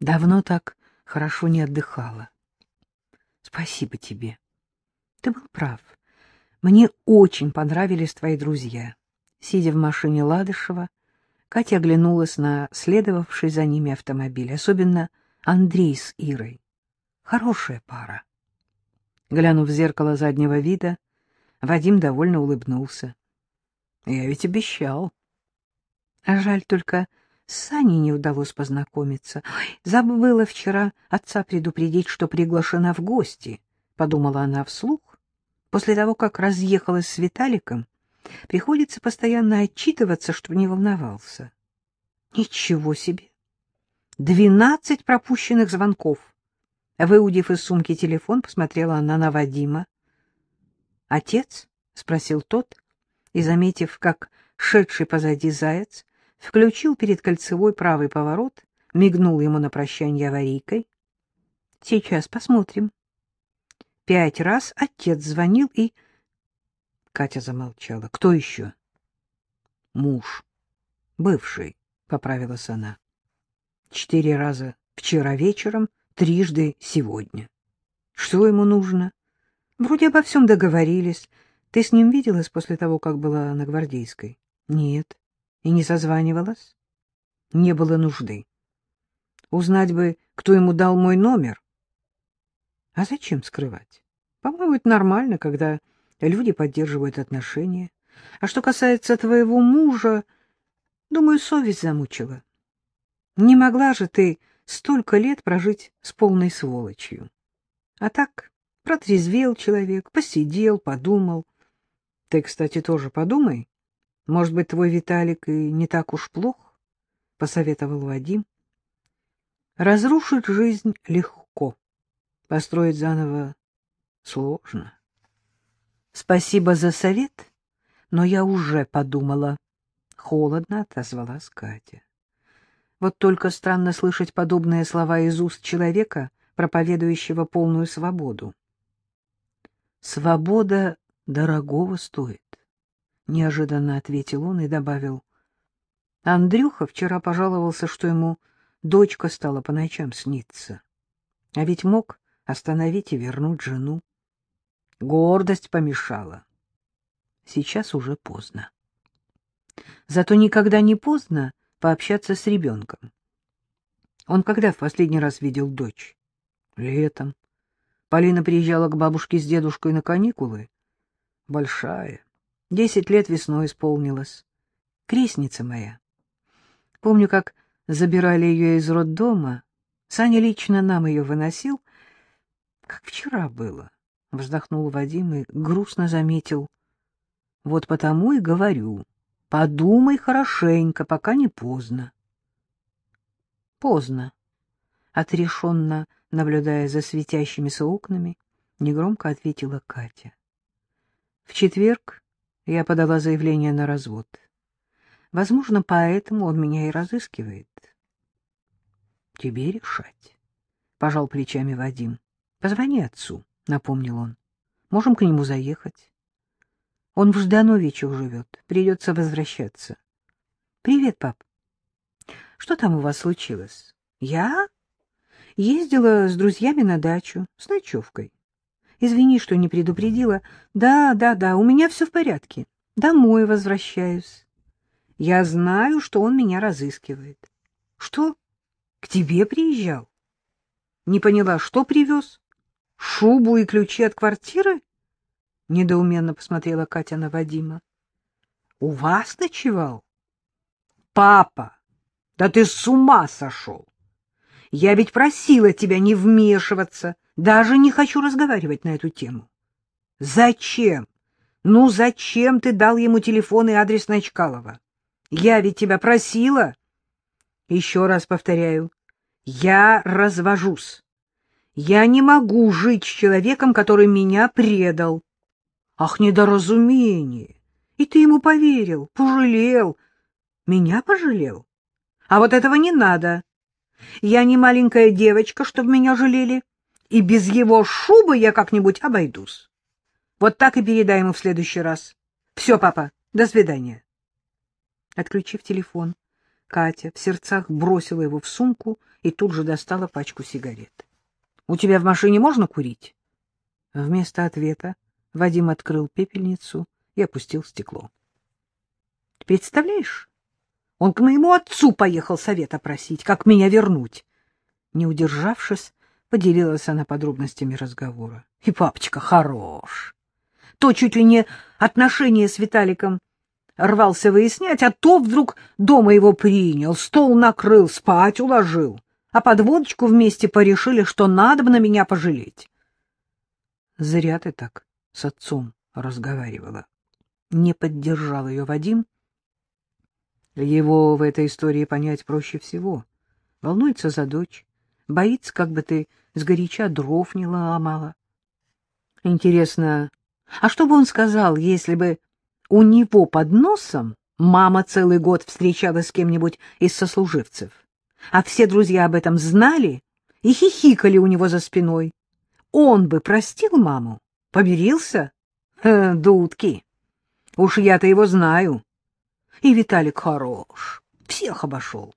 Давно так хорошо не отдыхала. Спасибо тебе. Ты был прав. Мне очень понравились твои друзья. Сидя в машине Ладышева, Катя оглянулась на следовавший за ними автомобиль, особенно Андрей с Ирой. Хорошая пара. Глянув в зеркало заднего вида, Вадим довольно улыбнулся. — Я ведь обещал. А жаль только, с Саней не удалось познакомиться. Забыла вчера отца предупредить, что приглашена в гости, — подумала она вслух. После того, как разъехалась с Виталиком, приходится постоянно отчитываться, чтобы не волновался. Ничего себе! Двенадцать пропущенных звонков. Выудив из сумки телефон, посмотрела она на Вадима. «Отец?» — спросил тот, и, заметив, как шедший позади заяц включил перед кольцевой правый поворот, мигнул ему на прощание аварийкой. — Сейчас посмотрим. Пять раз отец звонил и... Катя замолчала. — Кто еще? — Муж. Бывший, — поправилась она. — Четыре раза вчера вечером, трижды сегодня. Что ему нужно? Вроде обо всем договорились. Ты с ним виделась после того, как была на Гвардейской? — Нет. И не созванивалась? Не было нужды. Узнать бы, кто ему дал мой номер. А зачем скрывать? По-моему, это нормально, когда люди поддерживают отношения. А что касается твоего мужа, думаю, совесть замучила. Не могла же ты столько лет прожить с полной сволочью. А так протрезвел человек, посидел, подумал. Ты, кстати, тоже подумай. Может быть, твой Виталик и не так уж плох? — посоветовал Вадим. Разрушить жизнь легко, построить заново сложно. Спасибо за совет, но я уже подумала. Холодно отозвалась Катя. Вот только странно слышать подобные слова из уст человека, проповедующего полную свободу. Свобода дорогого стоит неожиданно ответил он и добавил. Андрюха вчера пожаловался, что ему дочка стала по ночам сниться. А ведь мог остановить и вернуть жену. Гордость помешала. Сейчас уже поздно. Зато никогда не поздно пообщаться с ребенком. Он когда в последний раз видел дочь? Летом. Полина приезжала к бабушке с дедушкой на каникулы. Большая, Десять лет весной исполнилось. Крестница моя. Помню, как забирали ее из роддома. Саня лично нам ее выносил. Как вчера было. Вздохнул Вадим и грустно заметил. Вот потому и говорю. Подумай хорошенько, пока не поздно. Поздно. Отрешенно, наблюдая за светящимися окнами, негромко ответила Катя. В четверг я подала заявление на развод. Возможно, поэтому он меня и разыскивает. — Тебе решать, — пожал плечами Вадим. — Позвони отцу, — напомнил он. — Можем к нему заехать. Он в Ждановичах живет, придется возвращаться. — Привет, пап. — Что там у вас случилось? — Я? Ездила с друзьями на дачу, с ночевкой. Извини, что не предупредила. Да, да, да, у меня все в порядке. Домой возвращаюсь. Я знаю, что он меня разыскивает. Что? К тебе приезжал? Не поняла, что привез? Шубу и ключи от квартиры? Недоуменно посмотрела Катя на Вадима. У вас ночевал? Папа, да ты с ума сошел! Я ведь просила тебя не вмешиваться. Даже не хочу разговаривать на эту тему. Зачем? Ну зачем ты дал ему телефон и адрес Ночкалова? Я ведь тебя просила. Еще раз повторяю, я развожусь. Я не могу жить с человеком, который меня предал. Ах, недоразумение! И ты ему поверил, пожалел. Меня пожалел? А вот этого не надо. Я не маленькая девочка, чтобы меня жалели и без его шубы я как-нибудь обойдусь. Вот так и передай ему в следующий раз. Все, папа, до свидания. Отключив телефон, Катя в сердцах бросила его в сумку и тут же достала пачку сигарет. — У тебя в машине можно курить? Вместо ответа Вадим открыл пепельницу и опустил стекло. — Представляешь, он к моему отцу поехал совета просить, как меня вернуть. Не удержавшись, поделилась она подробностями разговора. И папочка хорош. То чуть ли не отношения с Виталиком рвался выяснять, а то вдруг дома его принял, стол накрыл, спать уложил, а под водочку вместе порешили, что надо бы на меня пожалеть. Зря ты так с отцом разговаривала. Не поддержал ее Вадим. Его в этой истории понять проще всего. Волнуется за дочь, боится, как бы ты сгоряча дров не ломала. Интересно, а что бы он сказал, если бы у него под носом мама целый год встречалась с кем-нибудь из сослуживцев, а все друзья об этом знали и хихикали у него за спиной? Он бы простил маму? Помирился? Э, дудки. Уж я-то его знаю. И Виталик хорош, всех обошел.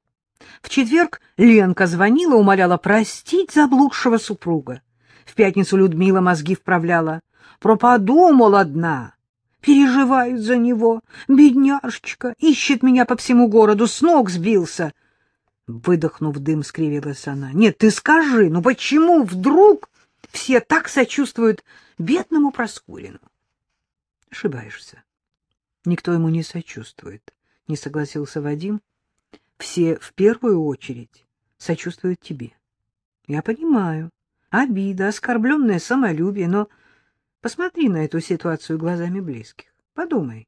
В четверг Ленка звонила, умоляла простить заблудшего супруга. В пятницу Людмила мозги вправляла. Пропаду, мол, одна. Переживают за него. Бедняжечка, ищет меня по всему городу, с ног сбился. Выдохнув дым, скривилась она. Нет, ты скажи, ну почему вдруг все так сочувствуют бедному Проскурину? Ошибаешься. Никто ему не сочувствует, не согласился Вадим. Все в первую очередь сочувствуют тебе. Я понимаю. Обида, оскорбленное самолюбие, но посмотри на эту ситуацию глазами близких. Подумай.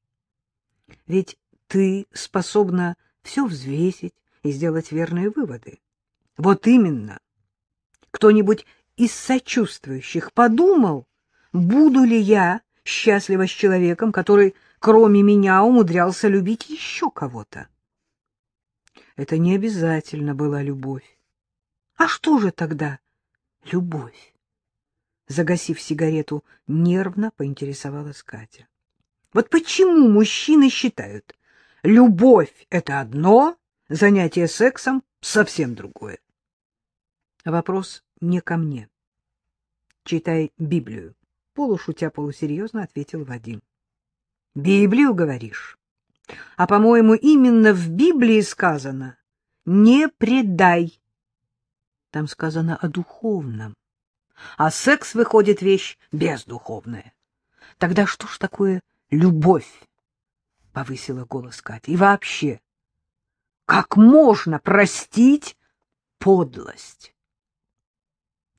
Ведь ты способна все взвесить и сделать верные выводы. Вот именно. Кто-нибудь из сочувствующих подумал, буду ли я счастлива с человеком, который, кроме меня, умудрялся любить еще кого-то? Это не обязательно была любовь. А что же тогда любовь? Загасив сигарету, нервно поинтересовалась Катя. Вот почему мужчины считают, любовь — это одно, занятие сексом — совсем другое? Вопрос не ко мне. Читай Библию. Полушутя полусерьезно ответил Вадим. Библию, говоришь? А, по-моему, именно в Библии сказано «не предай». Там сказано о духовном. А секс выходит вещь бездуховная. Тогда что ж такое любовь? Повысила голос Катя. И вообще, как можно простить подлость?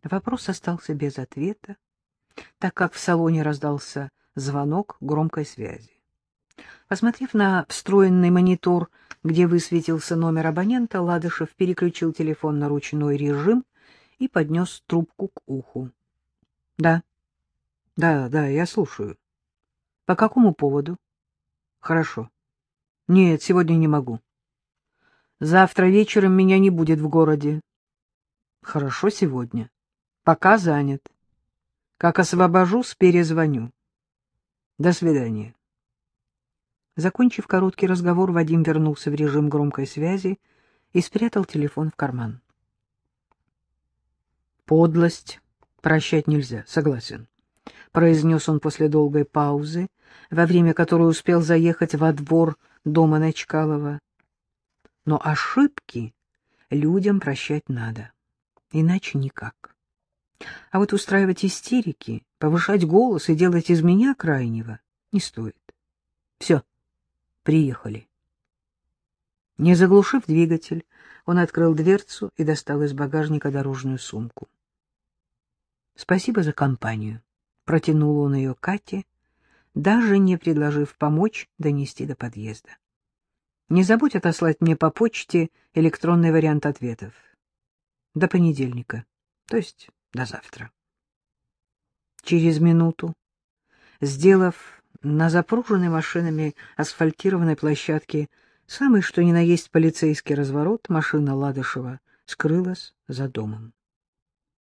Вопрос остался без ответа, так как в салоне раздался звонок громкой связи. Посмотрев на встроенный монитор, где высветился номер абонента, Ладышев переключил телефон на ручной режим и поднес трубку к уху. — Да, да, да, я слушаю. — По какому поводу? — Хорошо. — Нет, сегодня не могу. — Завтра вечером меня не будет в городе. — Хорошо сегодня. Пока занят. Как освобожусь, перезвоню. До свидания. Закончив короткий разговор, Вадим вернулся в режим громкой связи и спрятал телефон в карман. «Подлость прощать нельзя, согласен», — произнес он после долгой паузы, во время которой успел заехать во двор дома Начкалова. «Но ошибки людям прощать надо, иначе никак. А вот устраивать истерики, повышать голос и делать из меня крайнего не стоит. Все». Приехали. Не заглушив двигатель, он открыл дверцу и достал из багажника дорожную сумку. — Спасибо за компанию, — протянул он ее Кате, даже не предложив помочь донести до подъезда. — Не забудь отослать мне по почте электронный вариант ответов. До понедельника, то есть до завтра. Через минуту, сделав на запруженной машинами асфальтированной площадке самый что ни на есть полицейский разворот машина Ладышева скрылась за домом.